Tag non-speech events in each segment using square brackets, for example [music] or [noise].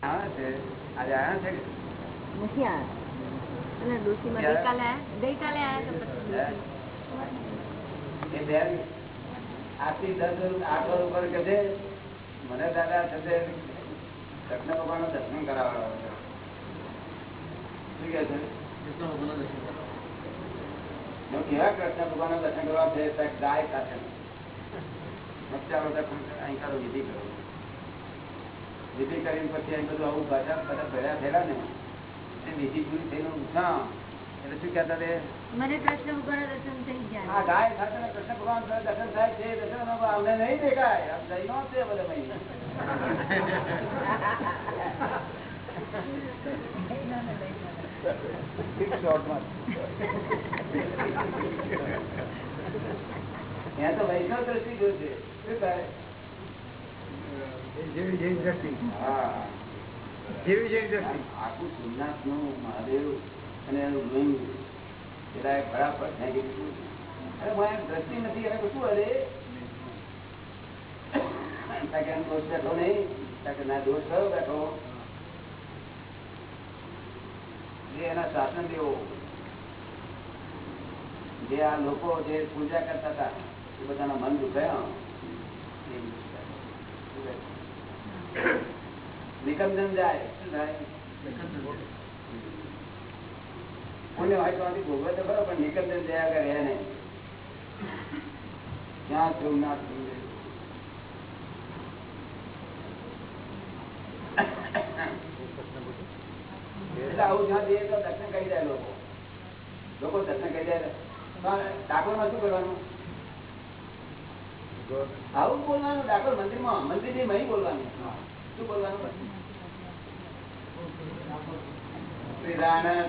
નથી આવ્યા અને ડોશીમાં ગઈકાલે આયા ગઈકાલે આયા તો પછી એ બેન આથી દસ આઠ વર્ષ ઉપર કે છે મને દાદા સાથે કૃષ્ણ ભગવાન દર્શન કરાવવા શું કે છે જો કેવા કૃષ્ણ ભગવાન દર્શન કરવા છે તો ગાય સાથે ચાલો તો અહીં કરો વિધિ કરો વિધિ કરીને પછી અહીં બધું આવું બધા બધા ભેળા થયેલા ને એ વિધિ પૂરી થઈને ઉઠા એટલે શું કહેતા તે? મને કૃષ્ણ ભગવાન દર્શન થઈ ગયા. હા ગાય સાથે કૃષ્ણ ભગવાન દર્શન થાય છે દર્શન અમને નહીં દેખાય. આમ જઈ નો છે બધા ભાઈ. તો વૈષ્ણવ દ્રષ્ટિ જોશે શું થાય જેવી જેવી દ્રષ્ટિ. જેવી જેવી દ્રષ્ટિ. આખું સોમનાથનું મહાદેવ અને એનું ડ્રોઈંગ પેલા બરાબર ફેંકી દીધું અરે મને એમ દ્રષ્ટિ નથી એને શું અરે? દોષ બેઠો નહીં? ના દોષ કયો બેઠો? જે એના શાસન દેવો. જે આ લોકો જે પૂજા કરતા હતા એ બધાના મન દુખાયા. નિકંદન જાય. શું થાય? એટલે આવું જ્યાં જઈએ તો દર્શન કરી જાય લોકો. લોકો દર્શન કરી જાય. ડાકોરમાં શું કરવાનું? આવું બોલવાનું ડાકોર મંદિરમાં મંદિરની મહી બોલવાનું. શું બોલવાનું? આવ્યા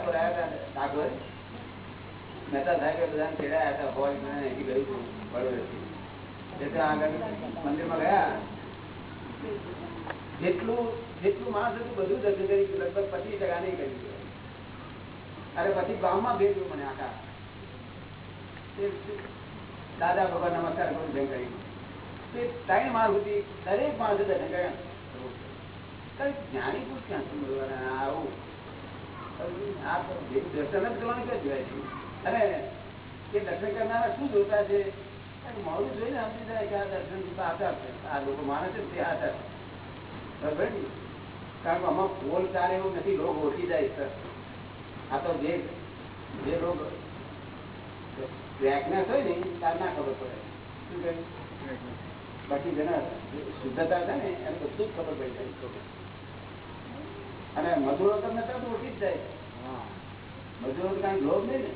અરે પછી ગામમાં ભેગ્યું મને આખા. દાદા ભગવાન નમસ્કાર કરું જેમ કરી તે ત્રણ માળ સુધી, દરેક માણસે જ્ઞાની ક્યાંથી આવું. દર્શન જ કરવાનું કે જોવાય છે? અને એ દર્શન કરનારા શું જોતા છે? મારું જોઈને સમજી જાય કે આ દર્શન આચાર છે. આ લોકો માને છે તે આચાર બરાબર ને? કારણ કે આમાં ફોલ ચાલે એવું નથી રોગ ઓછી જાય સર આ તો જે જે રોગ ક્રેકનેસ હોય ને ત્યારે ના ખબર પડે. શું કહે બાકી જેના શુદ્ધતા છે ને એને બધું જ ખબર પડી જાય. અને મજૂરો તમને તરત ઓળખી જ જાય. મજૂરો કાંઈ લોભ નહીં ને.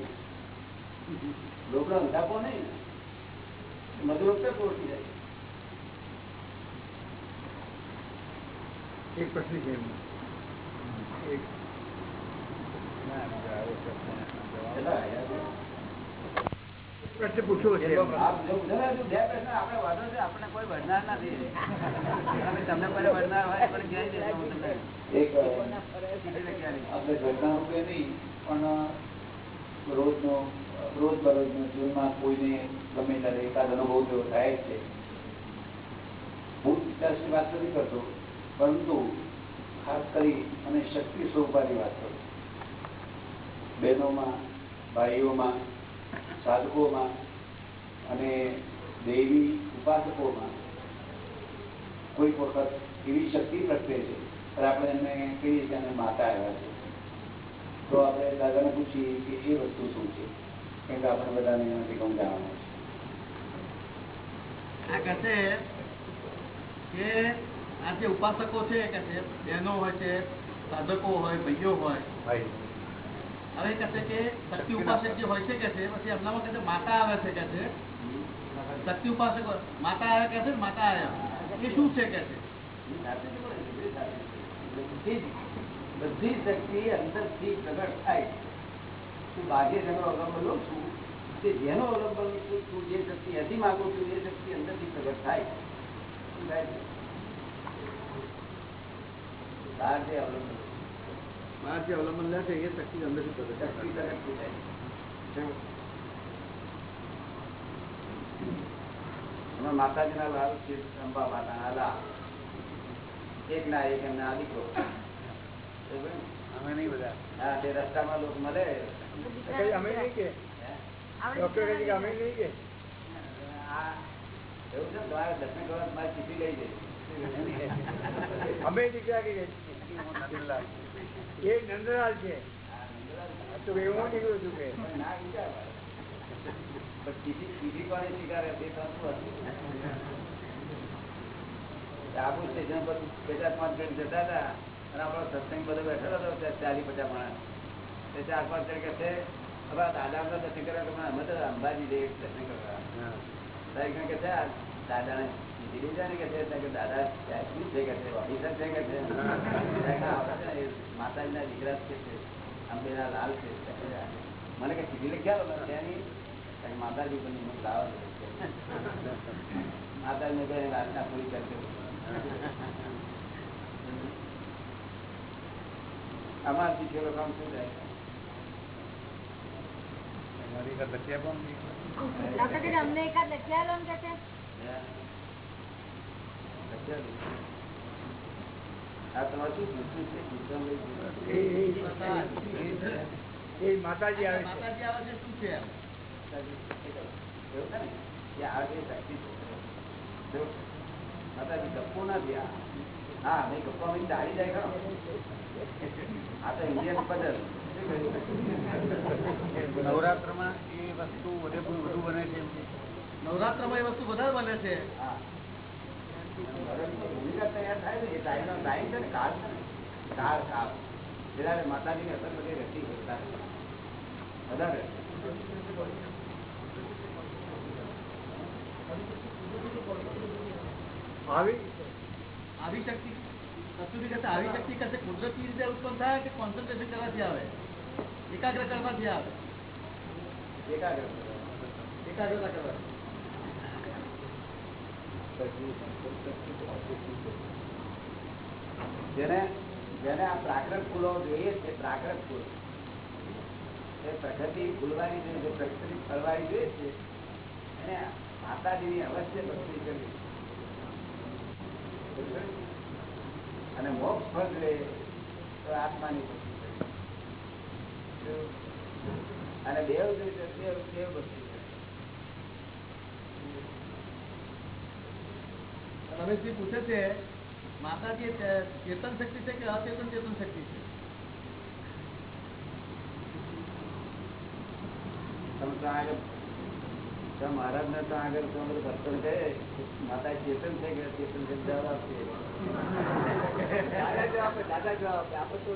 લોભનો અંધાપો નહીં ને. મજૂરો તરત ઓછી જાય. એક પછી છે. એક ના આવ્યા? પ્રશ્ન પૂછવો છે. આપણે વાંધો છે આપણે કોઈ વડનાર નથી. તમને કોઈ વડનાર હોય પણ કહી દેજો હું તમને એક આપણે ઘરના રૂપે નહીં પણ રોજનો રોજ બરોજના જીવનમાં કોઈને ગમે ત્યારે એકાદ અનુભવ જેવો થાય છે. હું વિકાસની વાત નથી કરતો પરંતુ ખાસ કરી અને શક્તિ સ્વરૂપાની વાત કરું. બહેનોમાં ભાઈઓમાં સાધકોમાં અને દેવી ઉપાસકોમાં કોઈક વખત એવી શક્તિ પ્રગટે છે આપણે એમને કહીએ છીએ અને માતા આવ્યા છે? તો આપણે દાદાને પૂછીએ કે એ વસ્તુ શું છે? કેમ કે આપણે બધાને એનાથી કહે છે કે આ જે ઉપાસકો છે કે બહેનો હોય છે સાધકો હોય ભાઈઓ હોય ભાઈ હવે કહે છે કે શક્તિ ઉપાસક જે હોય છે કે છે પછી એમનામાં કહે છે માતા આવે છે કે છે. શક્તિ ઉપાસક માતા આવે કે છે ને માતા આવ્યા એ શું છે કે છે? સાથે જ બોલે, બે સાથે. બધી જ બધી શક્તિ અંદરથી પ્રગટ થાય. હું બાહ્ય જેનો અવલંબન લઉં છું તે જેનો અવલંબન છું છું જે શક્તિ હજી માગું છું એ શક્તિ અંદરથી પ્રગટ થાય. શું થાય છે? બહાર જે અવલંબન. બહાર જે અવલંબન લે છે એ શક્તિ અંદરથી પ્રગટ શક્તિ થાય. પ્રગટ થઈ જાય અમે માતાજીના લાલ છે અંબા માતાના લાલ એક ના એક એમના આ દીકરો બરોબર ને? અમે નહીં બધા હા તે રસ્તામાં લોકો મળે કઈ અમે નહીં કે હે? ડોક્ટર કહે છે કે અમે નહીં કે આ એવું છે ને તમારે દર્શન કરવા મારી ચીઠી લઈ જઈ અમે દીકરા કે એ નંદલાલ છે. તો એવું નીકળ્યું હતું કે. આબુ સ્ટેશન પર ચાર પાંચ જણ જતા હતા અને આપણો સત્સંગ બધો બેઠેલો હતો ત્યાં ચાલી પચાસ માણસ. તે ચાર પાંચ જણ કે છે હવે આ દાદાના દર્શન કર્યા અમે તો અંબાજી જઈએ દર્શન કરવા. કે છે દાદાને માતાજીના દીકરા છે અંબેના લાલ છે મને કે સીધી લખ્યા ત્યાંની માતાજી પણ લાવો. માતાજીને કહે આજના પૂરી કરશે અમારથી છેલ્લો કામ શું થાય અમને એકાદ લખી આલો ને કે છે આ તમારે શું પૂછવું છે પૂછવા લઈ એ એ- એ માતાજી આવે છે. માતાજી આવે છે શું છે એમ? એવું છે ને? કે આ જે શક્તિ છે. જો માતાજી ગપ્પો નથી આ. હા ભાઈ ગપ્પો મેં દાડી જાય ખરો. આ તો ઇન્ડિયન પદલ નવરાત્રમાં એ વસ્તુ વધુ બને છે એમ નવરાત્રમાં એ વસ્તુ વધારે બને છે. હા. ભૂમિકા તૈયાર થાય ને એ ટાઈમનો ટાઈમ છે ને કાળ છે ને કાળ કાળ જ્યારે માતાજીની અસર બધી રહેતી હોય વધારે આવી આવી શક્તિ કસ્તુરી કહેતા આવી શક્તિ કશે કુદરતી રીતે ઉત્પન્ન થાય કે કોન્સન્ટ્રેશન કરવાથી આવે એકાગ્ર કરવાથી આવે એકાગ્ર એકાગ્રતા કરવાથી અને મોક્ષ ફળ તો આત્માની અને દેવ જોઈએ દેવ દેવ ભક્તિ કરવી. રમેશજી પૂછે છે માતાજી ચેતન શક્તિ છે કે અચેતન ચેતન શક્તિ છે? મહારાજ ને ત્યાં આગળ તમારું બધું ભક્તો કહે માતા ચેતન છે કે ચેતન છે જવાબ આપશે. દાદા જવાબ આપે, દાદા જવાબ આપે.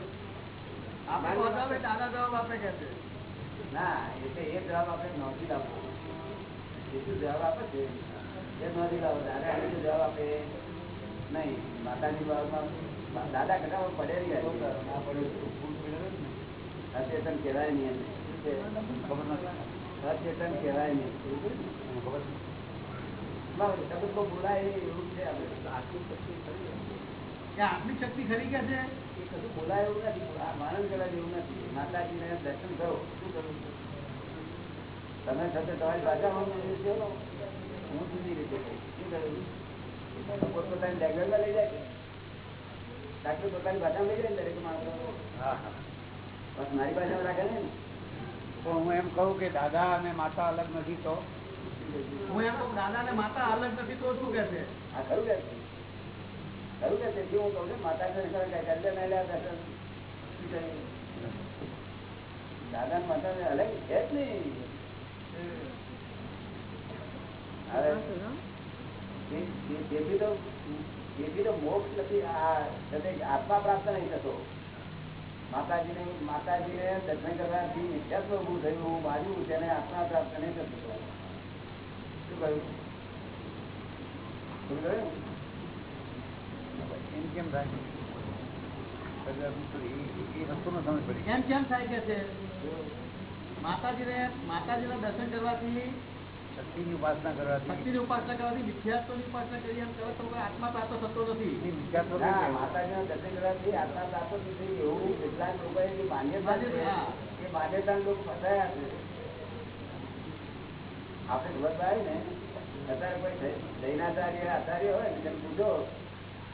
આપણે તો દાદા જવાબ આપે કે છે? ના એટલે એ જવાબ આપણે નોંધી આપવો એ જવાબ આપે છે. જવાબ આપે? નહીં માતાજી બાબતમાં દાદા કદાચ પડેલી. અચેતન કહેવાય નહીં? અચેતન કહેવાય નહીં. એવું આપણે. શક્તિ ખરી ગયા કે શક્તિ ખરી કે છે? એ કશું બોલાય એવું નથી આ વર્ણન કરવા જેવું નથી. માતાજીને દર્શન કરો. શું કરવું તમે સાથે તમારી ભાષામાં હું જુદી રીતે દાદા અને માતા અલગ નથી તો હું એમ કહું દાદા ને માતા અલગ નથી તો શું કે છે હા ખરું કે છે ખરું કે છે જે હું કહું છું માતા? દાદા ને માતા અલગ છે જ નહીં તેથી તો તેથી તો કેમ થાય કે છે માતાજીને માતાજીના દર્શન કરવાથી શક્તિની ઉપાસના કરવાથી. શક્તિની ઉપાસના કરવાથી મિથ્યાત્વની ઉપાસના કરી એમ કરો તો આત્મા પ્રાપ્ત થતો નથી. એની મિથ્યાત્વ ના, કઈ માતાજીના દર્શન કરવાથી આત્મા પ્રાપ્ત નથી. એવું કેટલાક લોકોએ જે માન્યતા છે એ માન્યતાના લોકો ફસાયા છે. આપણે ખબર ને અત્યારે કોઈ જૈનાચાર્ય આચાર્ય હોય ને તેમ પૂછો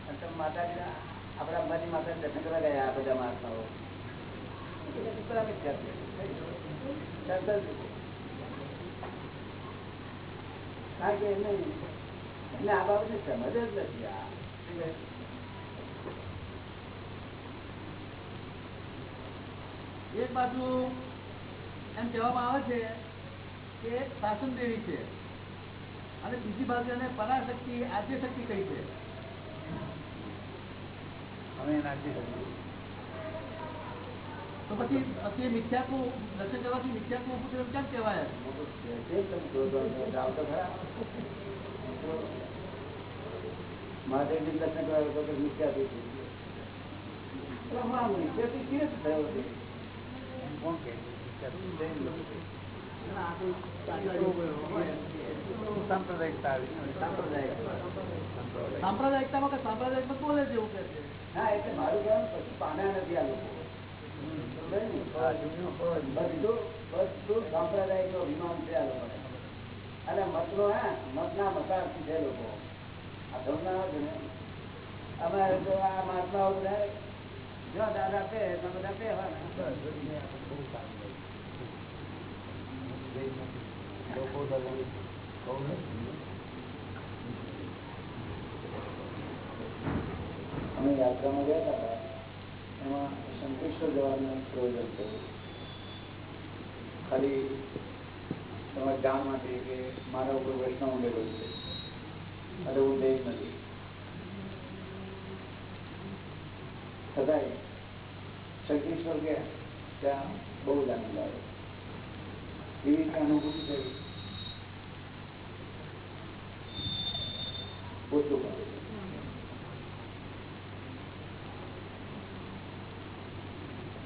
અને તમે માતાજીના આપણા અંબાજી માતા દર્શન કરવા ગયા આ બધા મહાત્માઓ. છે? જ. આ બાબતની એક બાજુ એમ કહેવામાં આવે છે કે શાસન દેવી છે અને બીજી બાજુ એને પરાશક્તિ આદ્ય શક્તિ કઈ છે અમે શકીએ તો પછી પછી એ મિથ્યાત્વ દર્શન કરવાથી મિથ્યાત્વ ઉપદ્રવ કેમ કહેવાય મહાદેવજી દર્શન કરાવ્યો તો પછી મિથ્યાથી થઈ ગયો. એટલે હમણાં મિથ્યાથી કેવી રીતે થયો છે? એમ કોણ કહે છે? સાંપ્રદાયિકતા આવી ને. સાંપ્રદાયિક. સાંપ્રદાયિકતામાં કે સાંપ્રદાયિકમાં બોલે છે એવું કે છે હા એટલે મારું કહેવાનું પછી પાના નથી આ લોકો સમજાય ને? હા, જૂનું બધું સાંપ્રદાયિક નો અભિમાન છે આ લોકોને અને મતનો હા મતના મતાર્થી છે લોકો આ આવે છે ને અમારે તો આ મહાત્માઓ બધા જો દાદા પે તો બધા પે લોકો અમે યાત્રામાં ગયા હતા. એમાં શંકેશ્વર જવાનું પ્રયોજન થયું. ખાલી તમારા ગામ માટે કે મારા ઉપર વૈષ્ણવ ઉમેરો છે. અરે ઊંડે જ નથી. છતાંય શંકરેશ્વર ગયા, ત્યાં બહુ જ આનંદ આવ્યો. એવી રીતે અનુભૂતિ થઈ. ઓછું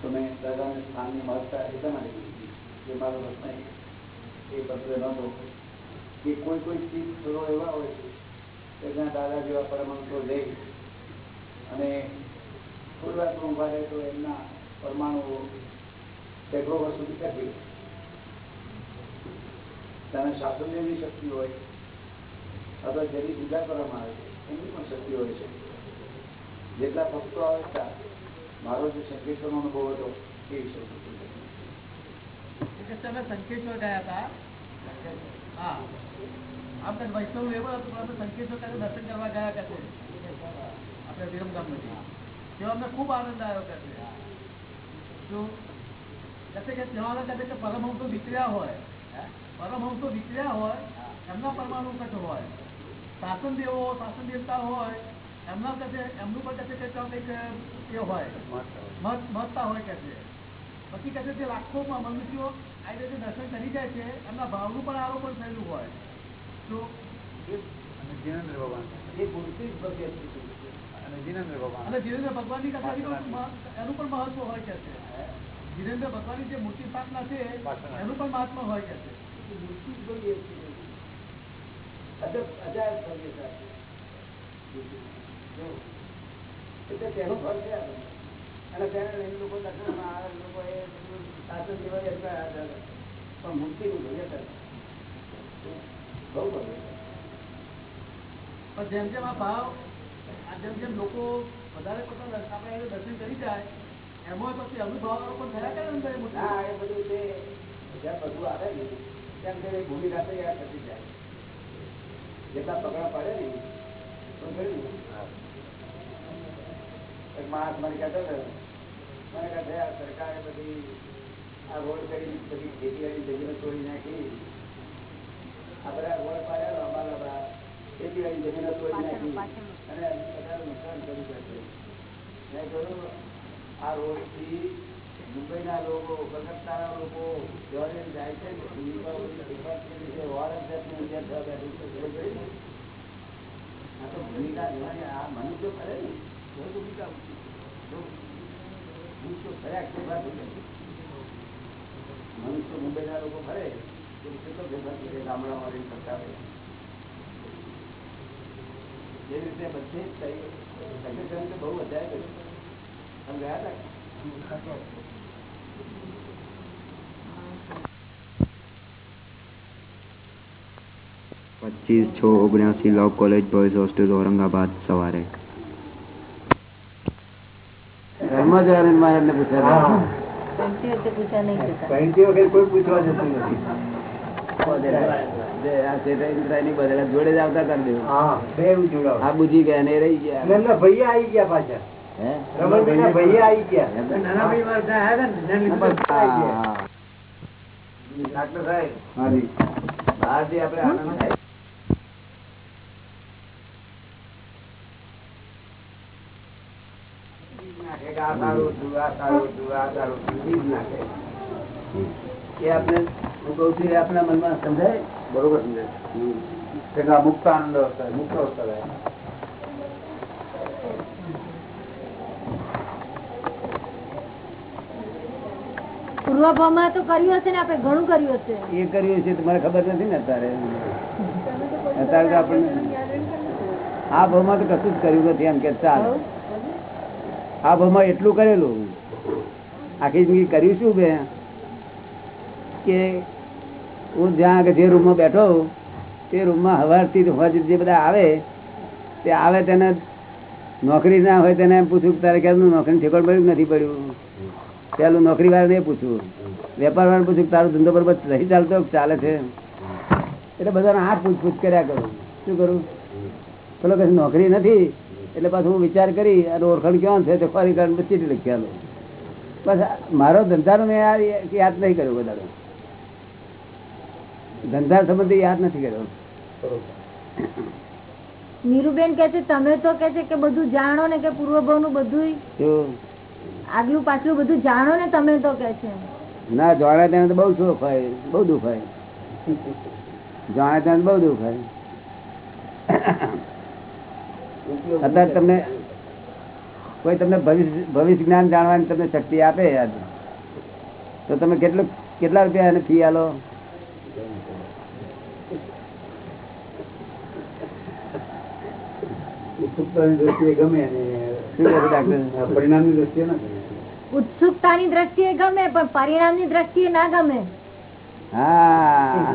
તો મેં દાદાને સ્થાનની મહત્તા એટલા માટે જે મારો પ્રશ્ન એ પત્ર નહોતો કે કોઈ કોઈ ચીજ થોડો એવા હોય છે કે જ્યાં દાદા જેવા પરમાણુ લે. અને થોડી વાર ઊભા રહે તો એમના પરમાણુઓ સેંકડો વર્ષ સુધી ટકી તેને શાસનની શક્તિ હોય, અથવા જેની પૂજા કરવામાં આવે છે એમની પણ શક્તિ હોય છે. જેટલા ભક્તો આવે મારો જે સંકેતનો અનુભવ હતો તમે સંકેશ્વર ગયા હતા? હા. આમ વૈષ્ણવ લેવલ હતું પણ સંકેશ્વર ખાતે દર્શન કરવા ગયા કે આપણે વિરમગામ નથી અમને ખૂબ આનંદ આવ્યો કે જો કહે કે ત્યાં કહે કે પરમહંસો વિતર્યા હોય પરમહંસો વિતર્યા હોય એમના પરમાણુ કટ હોય. શાસન દેવો શાસન દેવતા હોય એમના કહે એમનું પણ કહેશે કે કંઈક એ હોય. મહત્તા હોય કે છે જે લાખોમાં મનુષ્યો આ રીતે દર્શન કરી જાય છે એમના ભાવનું પણ આરોપણ થયેલું હોય તો અને જીનેન્દ્ર ભગવાન એ પૂરતી જ છે. અને જીનેન્દ્ર ભગવાન અને જીનેન્દ્ર ભગવાનની પણ એનું પણ મહત્વ હોય છે ધીરેન્દ્ર ભગવાનની જે મૂર્તિ સ્થાપના છે એનું પણ મહાત્મ હોય છે મૂર્તિ જ ભવ્ય છે. અજાયબ ભવ્યતા છે. એટલે તેનો ફળ છે. અને તેને લઈને લોકો દર્શનમાં આવે લોકો એ. પણ. બહુ પણ જેમ જેમ આ ભાવ જેમ જેમ લોકો વધારે પડતા દર્શન- આપણે એને દર્શન કરી જાય એમાં પછી અનુભવ પણ થયા કરે ને એ બધું તે જ્યાં બધું આવે ને તેમ તેની ભૂમિકા તૈયાર થતી જાય જેટલા પગલા પડે ને તો માણસ મને કહેતો હતો મને કહે આ સરકારે બધી આ રોડ કરી બધી ખેતીવાડી જમીનો તોડી નાખી. આ બધા રોડ પાડ્યા લાંબા લાંબા ખેતીવાડી જમીનો તોડી નાખી. અને બધાનું નુકસાન કર્યું છે મેં કહ્યું આ રોડથી મુંબઈના લોકો કલકત્તાના લોકો જોડે જાય છે ભૂમિકા બધી કરી છે વાર જ જાતનું ત્યાં થવા બેઠું છે ખબર પડી ને? આ તો ભૂમિકા લેવાની આ મનુષ્ય કરે ને? તો ભૂમિકા ઉચિત છે. જો. મનુષ્યો ફર્યા કોઈ વાત નથી. મનુષ્ય મુંબઈના લોકો ફરે તો કેટલો ભેગા કરે ગામડામાં રહીને ફરતા હોય એ રીતે બધે જ થઈ સંગઠન તો બહુ વધારે કર્યું તમે ગયા હતા પચીસ છ ઓગણ્યાસી law college boys hostel Aurangabad સવારે ઘરમાં જવાનું મહારાજને પૂછ્યા પહેલતી વખતે પૂછ્યા નહીં જતા પહેલતી વખત કોઈ પૂછવા જતું નથી જે આ ચેતરાની બદલા જોડે જ આવતા કરી દેવું હા આ બુજી ગયા ને રહી ગયા. ભૈયા આવી ગયા પાછા. હે? રમણભાઈના ભૈયા આવી ગયા એમ તો નાના ભાઈ મારા ત્યાં આવ્યા ને એના લીધે બધા આવી ગયા. હા. ડાક્ટર સાહેબ બહારથી આપણે આનંદ થાય નાખે કે આ સારું હતું, આ સારું હતું, આ સારું હતું, બીજ નાખે. એ આપણે હું કહું છું એ આપણા મનમાં સમજાય? બરોબર સમજાય. મુક્ત આનંદ અવસ્થા મુક્ત અવસ્થા રહે પૂર્વભાવમાં તો કર્યું હશે ને આપણે ઘણું કર્યું હશે. એ કર્યું છે તમારે ખબર નથી ને અત્યારે. અત્યારે તો આપણને આ ભાવમાં તો કશું જ કર્યું નથી એમ કે ચાલ. આ ભાવમાં એટલું કરેલું. આખી જિંદગી કર્યું શું બે? કે હું જ્યાં જે રૂમમાં બેઠો તે રૂમમાં હવારથી હોજ જે બધા આવે, તે આવે તેને નોકરી ના હોય તેને પૂછું તારે કેમનું નોકરી ઠેકોડ પડ્યું નથી પડ્યું? પેલું નોકરી એ પૂછવું વેપાર વાળા પૂછ્યું તારો ધંધો બરોબર નહીં ચાલતો ચાલે છે? એટલે બધાને આ પૂછપૂછ કર્યા કરું. શું કરું? પેલો કશું નોકરી નથી. એટલે પાછું હું વિચાર કરી અને ઓળખાણ ક્યાં છે તે ફરી કારણ ચીટી લખ્યા બસ મારો ધંધાનો મેં યાદ નહીં કર્યો વધારે. ધંધા સંબંધી યાદ નથી કર્યો. નીરુબેન કે છે તમે તો કે છે કે બધું જાણો ને કે પૂર્વભાવનું બધું આગલું પાછલું બધું જાણો ને તમે તો કે છે. ના જાણે તેને તો બહુ શોખ હોય બહુ દુઃખ હોય. જાણે તેને બહુ દુઃખ હોય. અત્યારે તમને કોઈ તમને ભવિષ્ય ભવિષ્ય જ્ઞાન જાણવાની તમને શક્તિ આપે આજ. તો તમે કેટલું કેટલા રૂપિયા એને ફી આલો? ઉત્સુકતાની દ્રષ્ટિએ ગમે અને શું કહે છે ડાક્ટર પરિણામની દ્રષ્ટિએ ના ગમે. ઉત્સુકતાની દ્રષ્ટિએ ગમે પણ પરિણામની દ્રષ્ટિએ ના ગમે. હા.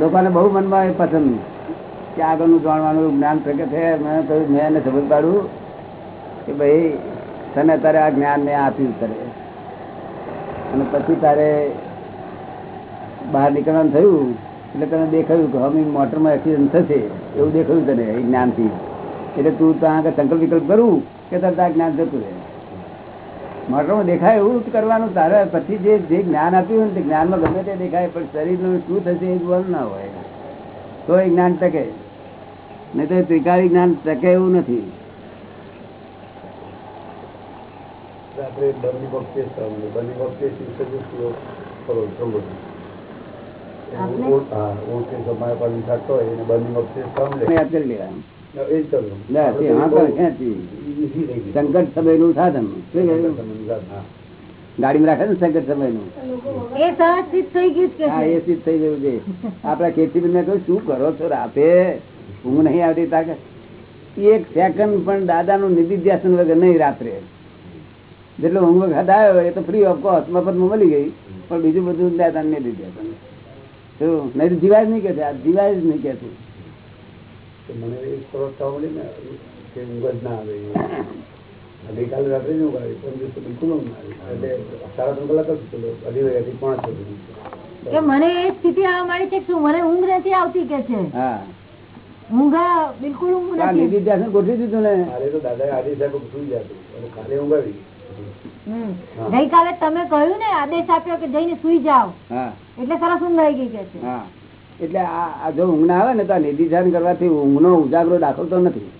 લોકોને બહુ મનમાં એ પસંદ કે આગળનું જાણવાનું જ્ઞાન પ્રગટ છે મેં કહ્યું, મેં એને સમજ પાડું કે ભાઈ, તને તારે આ જ્ઞાન મેં આપ્યું તારે. અને પછી તારે બહાર નીકળવાનું થયું, એટલે તને દેખાયું કે હમી મોટરમાં એક્સિડન્ટ થશે. એવું દેખાયું તને એ જ્ઞાનથી. એટલે તું ત્યાં આગળ સંકલ્પ વિકલ્પ કરું કે તારે આ જ્ઞાન જતું રહે. મોટરમાં દેખાય એવું જ કરવાનું તારે. પછી જે જે જ્ઞાન આપ્યું હોય ને તે જ્ઞાનમાં ગમે તે દેખાય પણ શરીરનું શું થશે એ જોવાનું ના હોય. તો એ જ્ઞાન ટકે. નહીં તો ત્રિકાળી જ્ઞાન ટકે એવું નથી. રાત્રે બની વખતે બંને વખતે? હા ઓળખે સમય પર થતો હોય એને બંને વખતે શ્રવણ લે. લેવાનું. એ સમય સંકટ સમયનું સાધન? ગાડીમાં રાખે ને સંકટ હા છે એ સિદ્ધ થઈ ગયું છે. આપડા ખેતી મેં કહ્યું શું કરો છો રાતે? ઊંઘ નહીં આવતી તાકે એક સેકન્ડ પણ દાદા નું નિધિધ્યાસન વગર નહીં રાત્રે. જેટલો ઊંઘ વખત આવ્યો એ તો ફ્રી ઓફ કોસ્ટ મફતમાં મળી ગઈ. પણ બીજું બધું દાદા નિધિધ્યાસન. શું? નહીં તો જીવાય જ નહીં કે આ જીવાય જ નહીં કે મને એક પ્રવસ્થા મળી ને કે ઊંઘ જ ના આવે ગઈકાલે રાત્રે જ ઊંઘ આવી પણ દિવસે બિલકુલ ઊંઘ ના આવી. એટલે સાડા ત્રણ કલાક જ ચલો અઢી વાગ્યાથી પાંચ સુધી કે મને એ સ્થિતિ આવવા માંડી છે શું મને ઊંઘ નથી આવતી કે છે? હા. ઊંઘા બિલકુલ ઊંઘ નથી. નથી નિધિધ્યાસન ગોઠવી દીધું ને. અરે તો દાદા આદેશ આપ્યો સુઈ જતું અને કાલે ઊંઘાવી ગઈકાલે તમે કહ્યું ને આદેશ આપ્યો કે જઈને સુઈ જાઓ. એટલે સરસ ઊંઘ આવી ગઈ કે છે. હા. એટલે આ જો ઊંઘ ના આવે ને તો આ નિધિધ્યાસન કરવાથી ઊંઘનો ઉજાગરો દાખવતો નથી.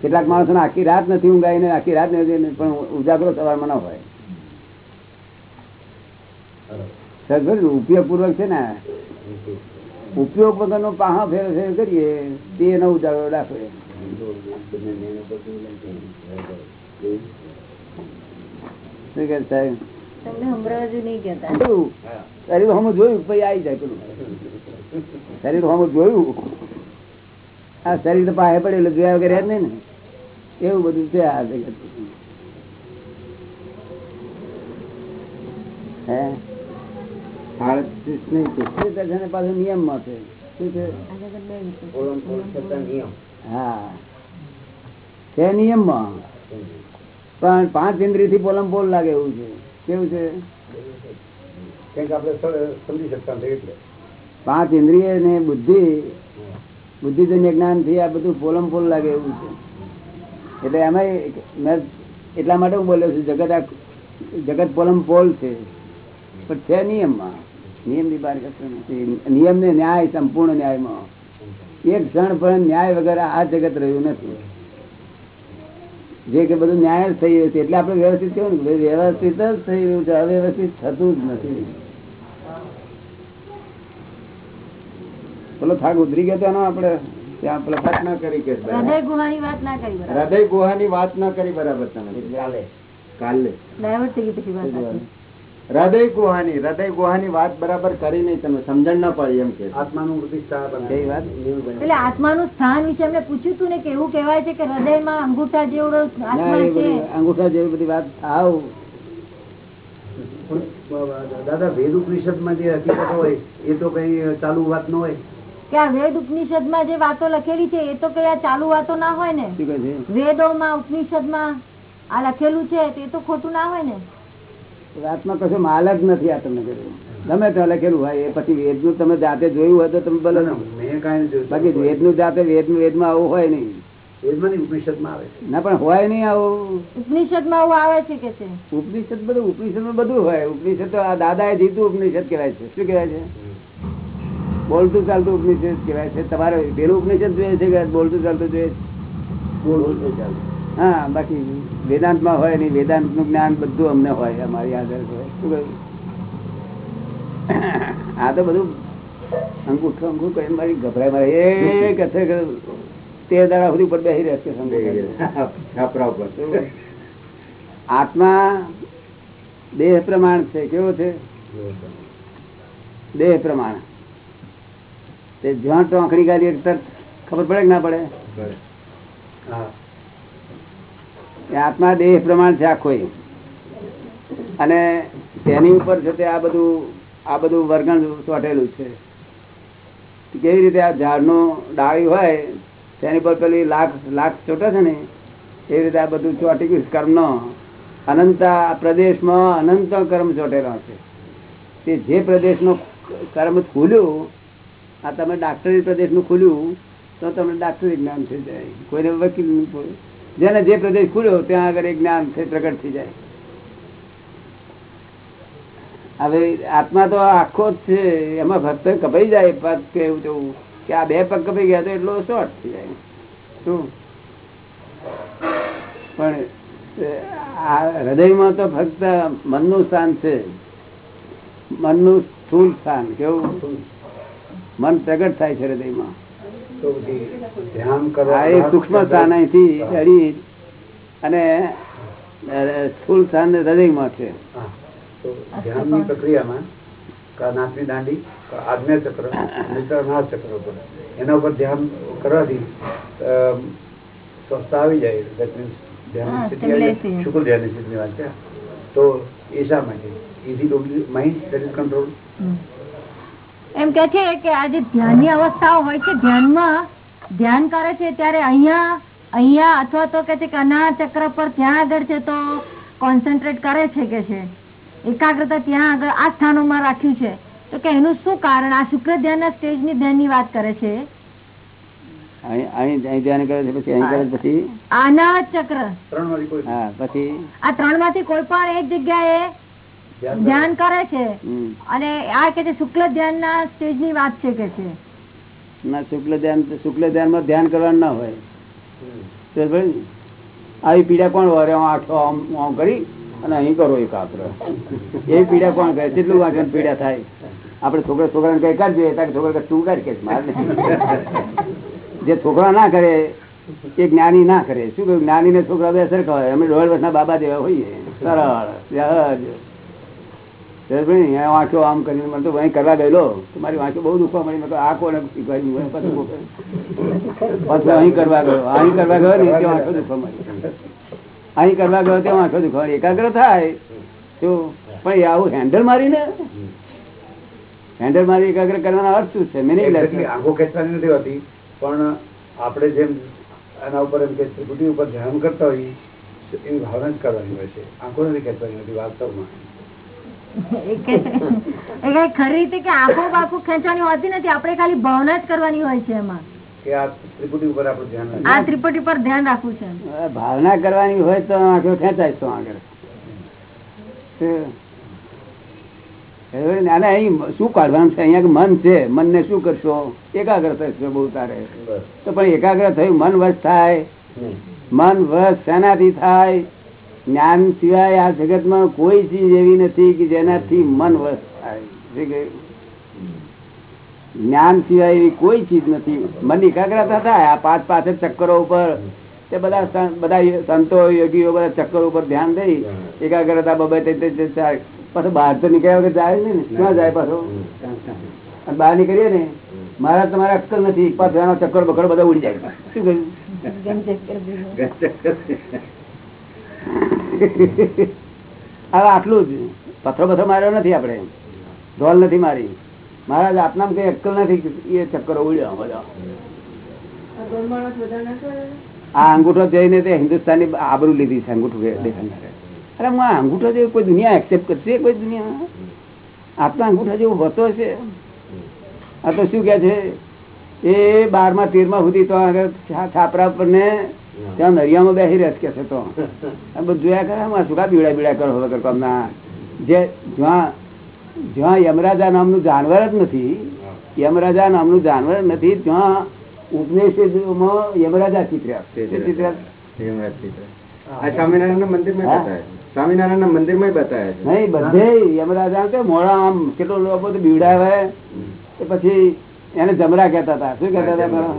કેટલાક માણસોને આખી રાત નથી ઊંઘાઈ ને આખી રાત નથી પણ ઉજાગરો સવારમાં ન હોય. ઉપયોગપૂર્વક છે ને ઉપયોગ વગરનો પાહા ફેર ફેર કરીએ તે એનો ઉજાગરો દાખવે. શું કહે સાહેબ? તમને? શરીર જોયું પછી આવી જાય પેલું. શરીર હોમ જોયું. આ શરીર તો પાસે પડેલું, જોયા વગર નહીં ને. એવું બધું છે આ જગત. પણ પાંચ ઇન્દ્રિયથી પોલમ પોલ લાગે એવું છે. કેવું છે? આપડે સમજી શકતા એટલે. પાંચ ઇન્દ્રિય ને બુદ્ધિ, બુદ્ધિજન્ય જ્ઞાનથી આ બધું પોલમ પોલ લાગે એવું છે. એટલે એમાં મેં એટલા માટે હું બોલ્યો છું, જગત આ જગત પોલમ પોલ છે. પણ છે નિયમમાં. નિયમની બહાર કશું નથી. ન્યાય, સંપૂર્ણ ન્યાયમાં. એક ક્ષણ પણ ન્યાય વગર આ જગત રહ્યું નથી. જે કે બધું ન્યાય જ થઈ રહ્યું છે. એટલે આપણે વ્યવસ્થિત ને વ્યવસ્થિત જ થઈ રહ્યું છે, અવ્યવસ્થિત થતું જ નથી. પેલો થાક ઉતરી ગયો તો આપડે ત્યાં પેલા વાત ના કરી કે હૃદય ગુહાની વાત ના કરી હૃદય ગુહાની વાત ના કરી બરાબર તમે. ચાલે કાલે. ડાયવર્ટ થઈ ગઈ પછી વાત હૃદય ગુહાની. હૃદય ગુહાની વાત બરાબર કરી નહીં તમે સમજણ ના પડી એમ કે. આત્માનું એટલે આત્માનું સ્થાન વિશે એમને પૂછ્યું હતું ને કે એવું કહેવાય છે કે હૃદયમાં અંગૂઠા જેવડો અંગૂઠા જેવી બધી વાત થાવ દાદા વેદ ઉપનિષદમાં જે હકીકત હોય એ તો કઈ ચાલુ વાત ન હોય. કે આ વેદ ઉપનિષદમાં જે વાતો લખેલી છે એ તો કયા ચાલુ વાતો ના હોય ને? વેદો માં ઉપનિષદમાં આ લખેલું છે તે તો ખોટું ના હોય ને? વાતમાં કશો માલ જ નથી આ તમને કહ્યું ગમે ત્યાં લખેલું હોય એ પછી વેદનું તમે જાતે જોયું હોય તો તમે બોલો ના, મેં નું જોયું. બાકી વેદનું જાતે માં વેદમાં આવું હોય નહીં. વેદમાં માં ઉપનિષદમાં આવે છે. ના પણ હોય નહીં આવું. ઉપનિષદમાં આવું આવે છે કે છે? ઉપનિષદ બધું ઉપનિષદમાં બધું હોય. ઉપનિષદ તો આ દાદાએ જીતું ઉપનિષદ કહેવાય છે. શું કહેવાય છે? બોલતું ચાલતું ઉપનિષદ કહેવાય છે. તમારે પેલું ઉપનિષદ જોઈએ છે કે બોલતું ચાલતું જોઈએ બોલતું ચાલતું હા બાકી વેદાંતમાં હોય નહીં વેદાંતનું જ્ઞાન બધું અમને હોય અમારી આગળ હોય. શું કહ્યું? આ તો બધું અંગૂઠો અંગૂ કઈ મારી ગભરાય મારે. એ કથે તે દાડા સુધી ઉપર બેસી રહેશે છાપરા ઉપર. આત્મા દેહ પ્રમાણ છે. કેવો છે? દેહ પ્રમાણ. તે જ્યાં ટોંકણી તરત ખબર પડે કે ના પડે? આત્મા દેહ પ્રમાણ છે આખો અને તેની ઉપર છે તે આ બધું આ બધું વર્ગણ ચોટેલું છે. કેવી રીતે આ ઝાડનું ડાળી હોય તેની પર પેલી લાખ લાખ ચોટે છે ને એવી રીતે આ બધું ચોટી ગયું કર્મનો અનંત આ પ્રદેશમાં અનંત કર્મ ચોટેલો છે. તે જે પ્રદેશનો કર્મ ખુલ્યું આ તમે ડાક્ટરી પ્રદેશનું ખુલ્યું, તો તમને ડાક્ટરી જ્ઞાન થઈ જાય. કોઈને વકીલ જેને જે પ્રદેશ ખુલ્યો, ત્યાં આગળ એ જ્ઞાન છે, પ્રગટ થઈ જાય. હવે આત્મા તો આખો જ છે, એમાં ભક્ત કપાઈ જાય પગ કે એવું તેવું કે આ બે પગ કપાઈ ગયા તો એટલો શોર્ટ થઈ જાય. શું? પણ આ હૃદયમાં તો ફક્ત મનનું સ્થાન છે. મનનું સ્થૂલ સ્થાન, કેવું? મન પ્રગટ થાય છે હૃદયમાં. તો ધ્યાન કરવા એક સૂક્ષ્મ સ્થાન અહીંથી શરીર અને સ્થુલ સ્થાન હૃદયમાં છે. ધ્યાનની પ્રક્રિયામાં કા નાકની દાંડી આજ્ઞા ચક્ર નહીતર ચક્ર ઉપર. એના ઉપર ધ્યાન કરવાથી સ્વસ્થતા આવી જાય. ધ્યાનની સ્થિતિ ધ્યાનની સ્થિતિની વાત છે. તો એ શા માટે? Easy mind that is control એમ કે છે કે આ જે ધ્યાનની અવસ્થાઓ હોય છે ધ્યાનમાં ધ્યાન કરે છે ત્યારે અહીંયા અહીંયા અથવા તો કે છે કે અનાર ચક્ર પર ત્યાં આગળ છે તો કોન્સન્ટ્રેટ કરે છે કે છે? એકાગ્રતા ત્યાં આગળ આ સ્થાનોમાં રાખ્યું છે. તો કે એનું શું કારણ? આ શુક્ર ધ્યાનના સ્ટેજની ધ્યાનની વાત કરે છે? અહીં અહીં અહીં ધ્યાન કરે છે પછી અહીં કરે છે પછી? આના ચક્ર. ત્રણ વાળી કોઈ હા પછી? આ ત્રણમાંથી કોઈ પણ એક જગ્યાએ ધ્યાન ધ્યાન કરે છે. અને આ કે છે શુક્લ સ્ટેજની વાત છે કે છે? ના શુક્લ ધ્યાન શુક્લ ધ્યાનમાં ધ્યાન કરવાનું ના હોય. આવી પીડા કોણ વારે? આઠો આમ આમ કરી અને અહીં કરો એક આપડે એ પીડા કોણ કરે? કેટલું વાંચન પીડા થાય? આપડે છોકરા છોકરાને કઈ કરજો તારે છોકરા કહે, તું કર કે જે છોકરા ના કરે એ જ્ઞાની ના કરે. શું કહ્યું? જ્ઞાની ને છોકરા બે અસર ખવાય અમે દોઢ વર્ષના બાબા જેવા હોઈએ. સરળ વાંચો આમ કરીને મને તો અહીં કરવા ગયેલો મારી વાંચો બહુ દુખવા મળી મેં આ કોને શીખવાડ્યું? પાછું અહીં કરવા ગયો. અહીં કરવા ગયો ને ત્યાં વાંચો દુખવા મળી અહીં કરવા ગયો ત્યાં વાંચો દુખવા એકાગ્ર થાય. તો પણ એ આવું હેન્ડલ મારીને હેન્ડલ મારી એકાગ્ર કરવાનો અર્થ શું છે? મેં નહીં આંખો ખેંચવાની નથી હોતી પણ આપણે જેમ આના ઉપર એમ કે ત્રિપુટી ઉપર ધ્યાન કરતા હોઈએ એવી ભાવના જ કરવાની હોય છે. આંખો નથી ખેંચવાની હોતી વાસ્તવમાં. એ કે એ કઈ ખરી રીતે કે આંખો બાખો ખેંચવાની હોતી નથી આપણે ખાલી ભાવના જ કરવાની હોય છે એમાં. કે આ ત્રિપુટી ઉપર આપણું ધ્યાન આ રાખવું. ત્રિપુટી પર ધ્યાન રાખવું છે ભાવના કરવાની હોય તો આખો ખેંચાય તો આગળ અહીં શું કાઢવાનું છે? અહીંયા મન છે મનને શું કરશો? એકાગ્ર થશે બહુ તારે. તો પણ એકાગ્ર થયું મન વશ થાય. મન વશ શેનાથી થાય? જ્ઞાન સિવાય આ જગતમાં કોઈ ચીજ એવી નથી કે જેનાથી મન વશ થાય. જ્ઞાન સિવાય એવી કોઈ ચીજ નથી. મન એકાગ્રતા થાય. આ પાંચ પાંચ ચક્કરો ઉપર તે બધા બધા સંતો યોગીઓ બધા ચક્કર ઉપર ધ્યાન દઈ એકાગ્રતા બબે. પાછો બહાર તો નીકળ્યા વગર જાય ને. ક્યાં જાય પાછો? બહાર નીકળીએ ને મારા તમારા અક્કલ નથી. પાછો ચક્કર બકર બધા ઉડી જાય. શું કહ્યું? હવે આટલું જ. પથ્થરો પથરો માર્યો નથી આપણે. ઢોલ નથી મારી. મહારાજ આપના કઈ અક્કલ નથી એ ચક્કરો ઉડ્યો બધા આ અંગૂઠો જઈને તે હિન્દુસ્તાની આબરૂ લીધી છે અંગૂઠું દેખાનારે અરે હું આ અંગૂઠો જેવું કોઈ દુનિયા એક્સેપ્ટ કરશે કોઈ દુનિયા આપના અંગૂઠા જેવું હોતો છે આ તો શું કે છે? એ બારમા તેરમા સુધી તો આગળ છાપરા પર ને ત્યાં નરિયામાં બેસી રહે કે છે તો. [laughs] બધું જોયા કરે એમાં શું કા બીડા બીડા કરો વગર કામના જે જ્યાં જ્યાં યમરાજા નામનું જાનવર જ નથી યમરાજા નામનું જાનવર નથી ત્યાં ઉપનિષદોમાં યમરાજા ચિત્ર્યા ચિત્ર્યા સ્વામિનારાયણ મંદિરમાં બતાવે સ્વામિનારાયણ મંદિરમાં બતાવે છે. નહીં બધે યમરાજા મોડા આમ કેટલો લોકો તો બીવડાવે પછી એને જમરા કેતા હતા. શું કહેતા હતા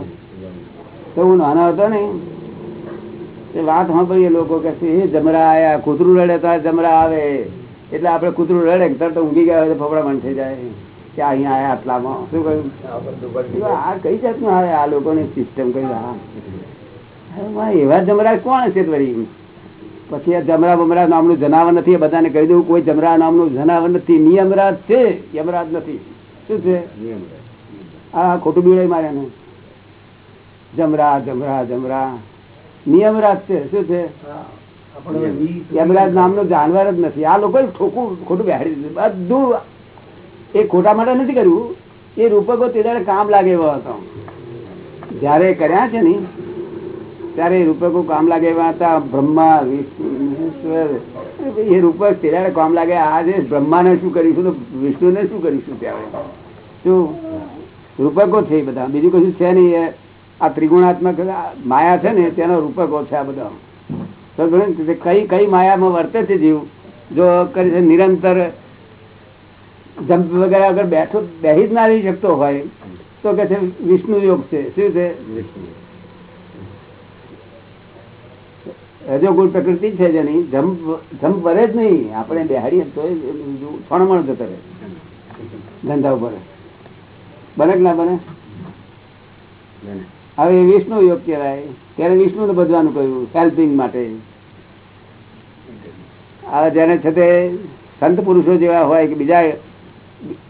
તો હું નાનો હતો ને વાત સાંભળીએ લોકો કે છે, જમરા આયા કૂતરું રડે તો જમરા આવે. એટલે આપણે કૂતરું રડે તરત ઊંઘી ગયા હોય તો ફફડા મન થઈ જાય. કે અહીંયા આયા આટલામાં. શું કહ્યું? આ કઈ જાતનું આવે? આ લોકોની સિસ્ટમ કઈ હા એવા જમરા કોણ છે વળી પછી આ જમરા બમરા નામનું જનાવર નથી. બધાને કહી દઉં કોઈ જમરા નામનું જનાવર નથી. નિયમરાજ છે. યમરાજ નથી. શું છે? આ ખોટું બીડાઈ માર્યા જમરા જમરા જમરા. નિયમરાજ છે? શું છે યમરાજ નામનો જાનવર જ નથી. આ લોકો ખોટું ખોટું બેહાડી દીધું. બધું એ ખોટા માટે નથી કર્યું. એ રૂપકો તે દાડે કામ લાગે એવો હતો. જયારે કર્યા છે ને ત્યારે એ રૂપકો કામ લાગે એવા હતા. બ્રહ્મા વિષ્ણુ એ રૂપક તે દાડે કામ લાગે. આજે બ્રહ્માને શું કરીશું તો વિષ્ણુને શું કરીશું ત્યારે શું? રૂપકો છે બધા. બીજું કશું છે નહીં એ. આ ત્રિગુણાત્મક માયા છે ને, તેનો રૂપકો છે આ બધા કઈ કઈ માયામાં વર્તે છે જીવ? જો કરી નિરંતર જંપ વગેરે આગળ બેઠો, બેહી જ ના રહી શકતો હોય, તો કે છે વિષ્ણુ યોગ છે. શું છે? રજોગુણ પ્રકૃતિ છે જેની જંપ જંપ વરે જ નહીં. આપણે બેહાડીએ તો છણમણ જતો રહે. ધંધા ઉપર. બને કે ના બને. હવે વિષ્ણુ યોગ કહેવાય. ત્યારે વિષ્ણુ ને બધવાનું કહ્યું હેલ્પિંગ માટે. હવે જેને છે તે સંત પુરુષો જેવા હોય કે બીજા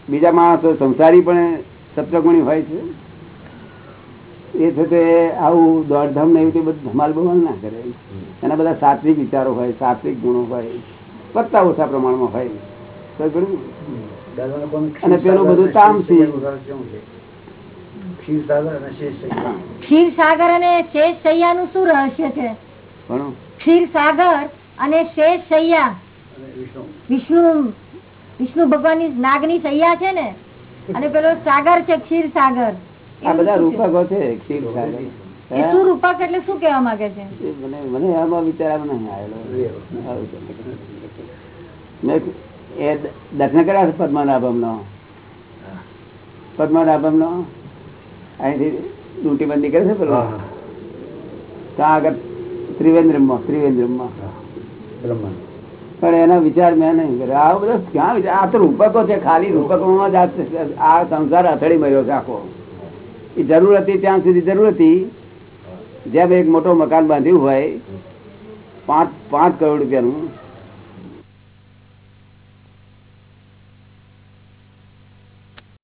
બીજા માણસો સંસારી પણ સત્વગુણી હોય છે. એ છે તે આવું દોડધામ ને એવું બધું ધમાલ બમાલ ના કરે. એના બધા સાત્વિક વિચારો હોય સાત્વિક ગુણો હોય પત્તા ઓછા પ્રમાણમાં હોય. અને પેલું બધું તામસી. સૈયા અને શેષ સૈયા. ક્ષીર સાગર અને શેષ સૈયાનું શું રહસ્ય છે? ક્ષીર સાગર અને શેષ સૈયા વિષ્ણુ. વિષ્ણુ ભગવાનની નાગની સૈયા છે ને? અને પેલો સાગર છે ક્ષીર સાગર. આ બધા રૂપકો છે ક્ષીર સાગર. એ શું રૂપક એટલે શું કહેવા માંગે છે? મને મને આમાં વિચારમાં નહીં આવેલો. એ દર્શન કર્યા છે પદ્મનાભમ નો પદ્મનાભમ નો અહીંથી ડ્યુટી બંધ કરે છે પેલો? ત્યાં આગળ ત્રિવેન્દ્રમમાં ત્રિવેન્દ્રમમાં. પણ એનો વિચાર મેં નહીં કર્યો. આ બધો ક્યાં વિચાર? આ તો રૂપકો છે ખાલી રૂપકોમાં જ આ આ સંસાર અથડી મળ્યો છે આખો. એ જરૂર હતી ત્યાં સુધી જરૂર હતી. જેમ એક મોટો મકાન બાંધ્યું હોય પાંચ પાંચ કરોડ રૂપિયાનું.